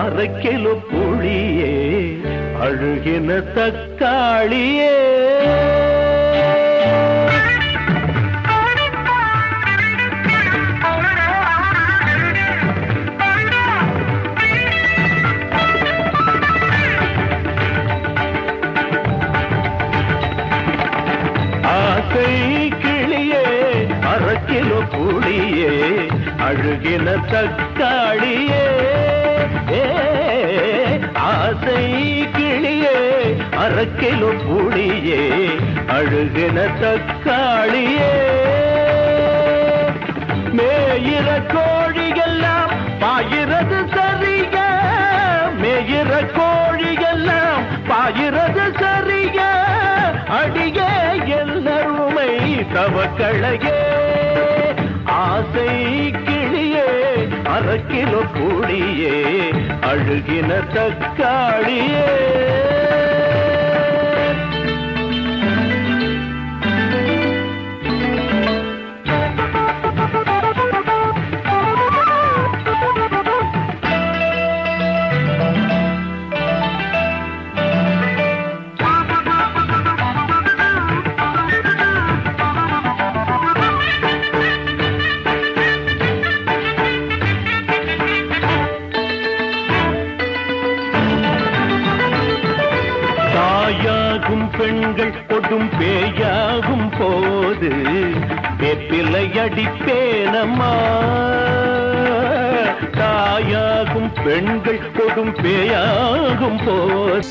அரை கிலோ புளியே அழுகின தக்காளியே. அழுகின தக்காளியே. ஆசை கிளியே அரக்கிலும் புளியே அழுகின தக்காளியே. மேயிற கோழிகள்லாம் பாயிறது சரிக மேயிற கோழிகள்லாம் பாயிறது சரிக. அடியே எல்லாருமை தவக்களையே ஆசை கிளியே அரை கிலோ புளியே அழுகின தக்காளியே. தாயாகும் பெண்கள் கொடும் பேயாகும் போது வெப்பிலை அடிப்பேனம்மா. தாயாகும் பெண்கள் கொடும் பேயாகும் போது.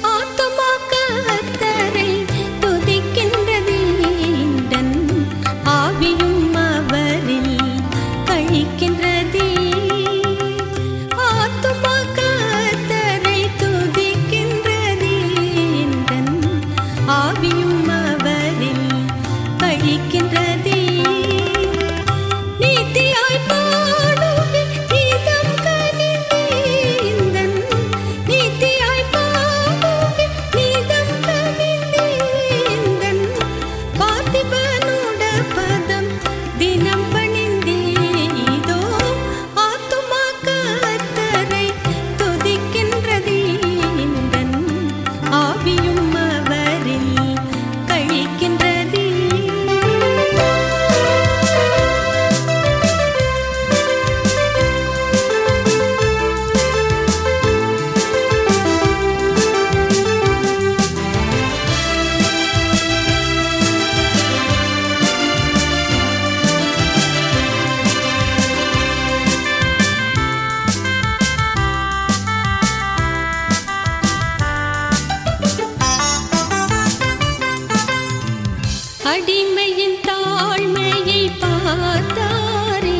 அடிமையின் தாழ்மையை பார்த்தாரே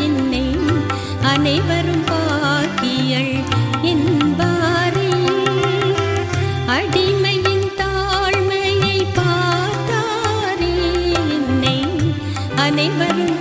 என்னை. அனைவரும் பாக்கியல் என்பாரே. அடிமையின் தாழ்மையை பார்த்தாரே என்னை. அனைவரும்